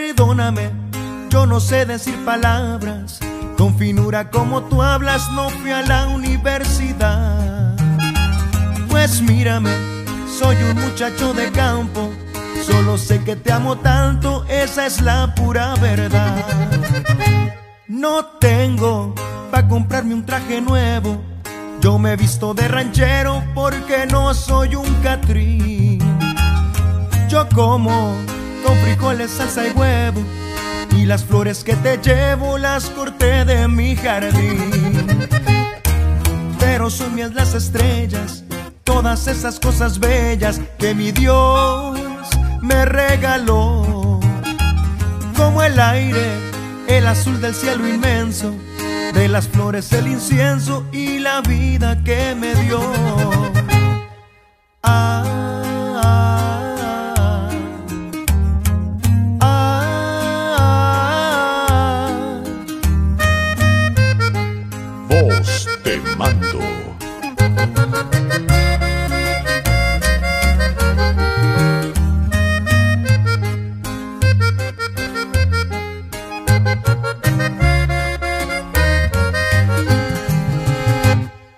perdóname, yo no sé decir palabras. Con finura como tú hablas, no fui a la universidad. Pues mírame, soy un muchacho de campo. Solo sé que te amo tanto, esa es la pura verdad. No tengo para comprarme un traje nuevo. Yo me he visto de ranchero porque no soy un catrín. Yo como con frijoles, salsa y huevo. Y las flores que te llevo las corté de mi jardín. Pero son mías las estrellas, todas esas cosas bellas que mi Dios me regaló. Como el aire, el azul del cielo inmenso, de las flores el incienso y la vida que me dio.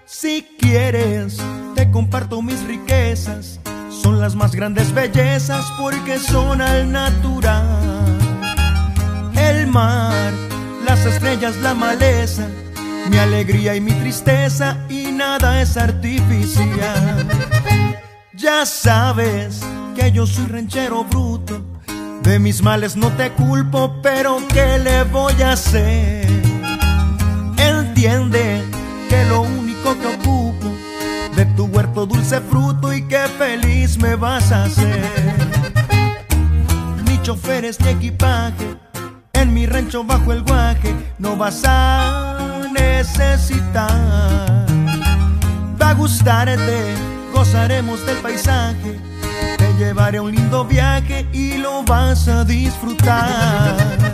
Si quieres, te comparto mis riquezas. Son las más grandes bellezas porque son al natural. El mar, las estrellas, la maleza, mi alegría y mi tristeza y nada es artificial. Ya sabes que yo soy ranchero bruto. De mis males no te culpo, pero ¿qué le voy a hacer? Entiende que lo único que ocupo de tu huerto dulce fruto y que feliz me vas a hacer. Ni choferes ni equipaje, en mi rancho bajo el guaje no vas a necesitar. Va a gustarte, gozaremos del paisaje, te llevaré un lindo viaje y lo vas a disfrutar.